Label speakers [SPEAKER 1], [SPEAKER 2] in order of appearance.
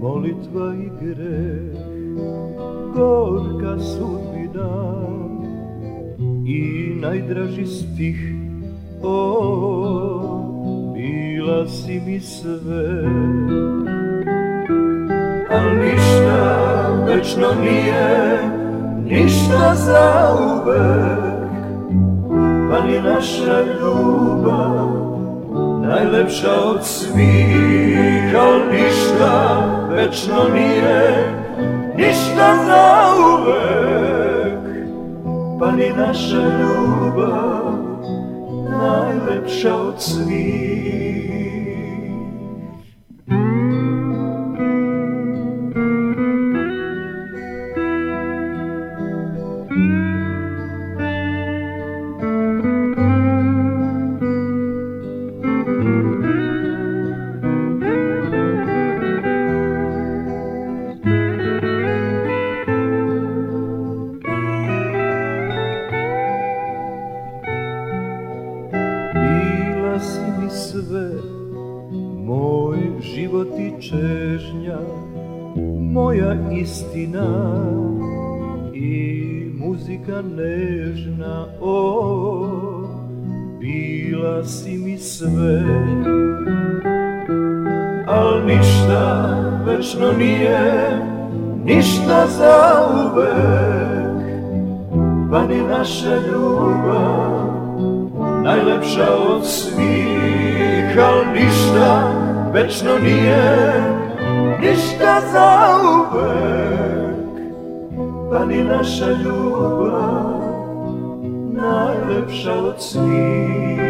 [SPEAKER 1] molitva i greh, gorka sudbina i najdraži stih, o, bila si mi sve. Al ništa večno nije, ništa za uvek, pa ni naša ljubav najlepša od svih, al ništa večno nije, ništa za uvek, pa ni naša ljubav najlepša od svih. Sve, moj život i čežnja, moja istina i muzika nežna, o, bila si mi sve. Al ništa večno nije, ništa za uvek, pa ni naša ljubav najlepša od svih, al ništa večno nije, ništa za uvek, pa ni naša ljubav najlepša od svih.